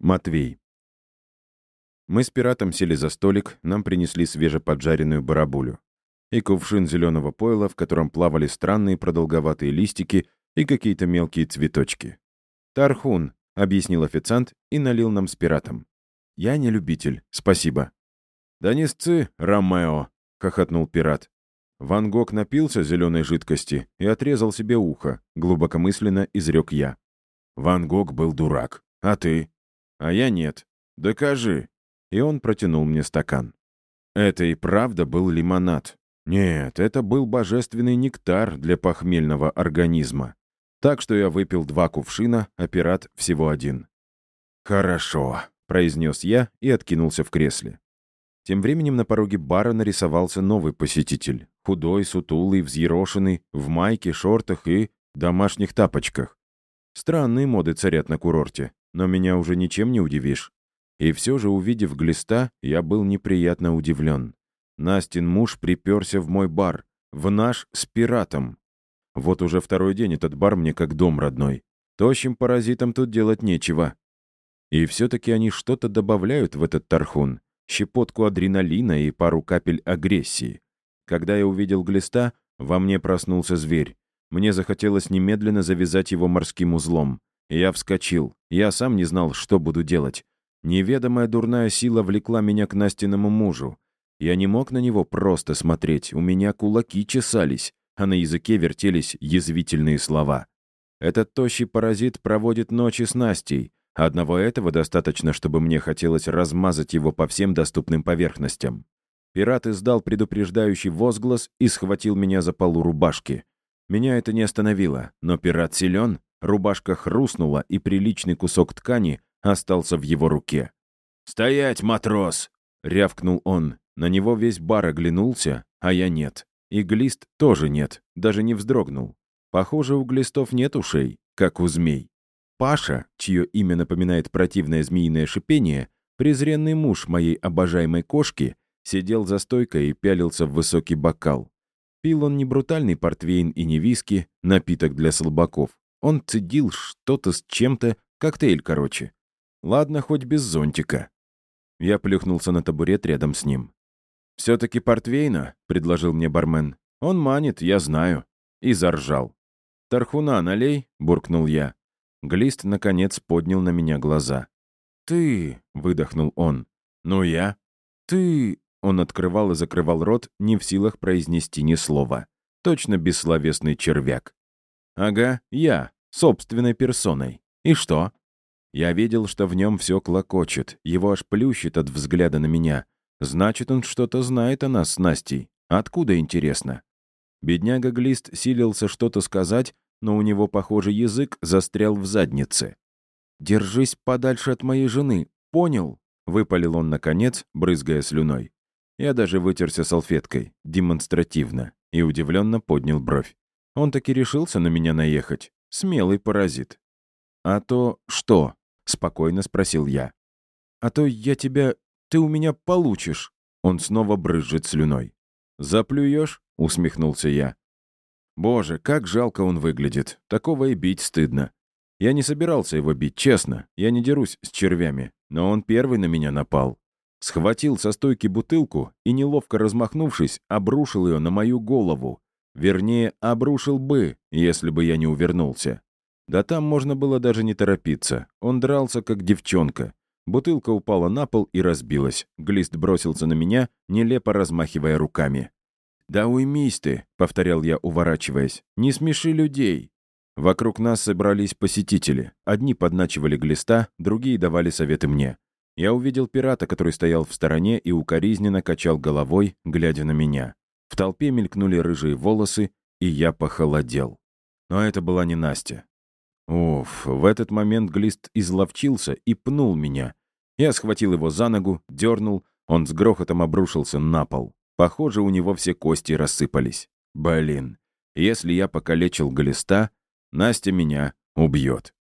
Матвей. Мы с пиратом сели за столик, нам принесли свежеподжаренную барабулю. И кувшин зеленого пойла, в котором плавали странные продолговатые листики и какие-то мелкие цветочки. «Тархун», — объяснил официант и налил нам с пиратом. «Я не любитель, спасибо». «Да не Ромео», — хохотнул пират. Ван Гог напился зеленой жидкости и отрезал себе ухо, глубокомысленно изрек я. Ван Гог был дурак. А ты? А я нет. Докажи и он протянул мне стакан. Это и правда был лимонад. Нет, это был божественный нектар для похмельного организма. Так что я выпил два кувшина, а пират всего один. «Хорошо», — произнес я и откинулся в кресле. Тем временем на пороге бара нарисовался новый посетитель. Худой, сутулый, взъерошенный, в майке, шортах и домашних тапочках. Странные моды царят на курорте, но меня уже ничем не удивишь. И все же, увидев глиста, я был неприятно удивлен. Настин муж приперся в мой бар, в наш с пиратом. Вот уже второй день этот бар мне как дом родной. Тощим паразитам тут делать нечего. И все-таки они что-то добавляют в этот тархун. Щепотку адреналина и пару капель агрессии. Когда я увидел глиста, во мне проснулся зверь. Мне захотелось немедленно завязать его морским узлом. Я вскочил. Я сам не знал, что буду делать. Неведомая дурная сила влекла меня к Настиному мужу. Я не мог на него просто смотреть, у меня кулаки чесались, а на языке вертелись язвительные слова. Этот тощий паразит проводит ночи с Настей. Одного этого достаточно, чтобы мне хотелось размазать его по всем доступным поверхностям. Пират издал предупреждающий возглас и схватил меня за полу рубашки. Меня это не остановило, но пират силен, рубашка хрустнула, и приличный кусок ткани остался в его руке. «Стоять, матрос!» — рявкнул он. На него весь бар оглянулся, а я нет. И глист тоже нет, даже не вздрогнул. Похоже, у глистов нет ушей, как у змей. Паша, чье имя напоминает противное змеиное шипение, презренный муж моей обожаемой кошки, сидел за стойкой и пялился в высокий бокал. Пил он не брутальный портвейн и не виски, напиток для слабаков. Он цедил что-то с чем-то, коктейль, короче. Ладно, хоть без зонтика. Я плюхнулся на табурет рядом с ним. «Все-таки портвейна», — предложил мне бармен. «Он манит, я знаю». И заржал. «Тархуна налей», — буркнул я. Глист, наконец, поднял на меня глаза. «Ты», — выдохнул он. «Ну я?» «Ты...» — он открывал и закрывал рот, не в силах произнести ни слова. Точно бессловесный червяк. «Ага, я, собственной персоной. И что?» Я видел, что в нем все клокочет, его аж плющит от взгляда на меня. Значит, он что-то знает о нас с Настей. Откуда, интересно? Бедняга Глист силился что-то сказать, но у него, похоже, язык застрял в заднице. «Держись подальше от моей жены, понял?» — выпалил он наконец, брызгая слюной. Я даже вытерся салфеткой, демонстративно, и удивленно поднял бровь. Он таки решился на меня наехать. Смелый паразит. «А то что?» спокойно спросил я. «А то я тебя... Ты у меня получишь!» Он снова брызжет слюной. «Заплюешь?» — усмехнулся я. «Боже, как жалко он выглядит. Такого и бить стыдно. Я не собирался его бить, честно. Я не дерусь с червями. Но он первый на меня напал. Схватил со стойки бутылку и, неловко размахнувшись, обрушил ее на мою голову. Вернее, обрушил бы, если бы я не увернулся. Да там можно было даже не торопиться. Он дрался, как девчонка. Бутылка упала на пол и разбилась. Глист бросился на меня, нелепо размахивая руками. «Да уймись ты», — повторял я, уворачиваясь. «Не смеши людей». Вокруг нас собрались посетители. Одни подначивали глиста, другие давали советы мне. Я увидел пирата, который стоял в стороне и укоризненно качал головой, глядя на меня. В толпе мелькнули рыжие волосы, и я похолодел. Но это была не Настя. Уф, в этот момент Глист изловчился и пнул меня. Я схватил его за ногу, дернул, он с грохотом обрушился на пол. Похоже, у него все кости рассыпались. Блин, если я покалечил Глиста, Настя меня убьет.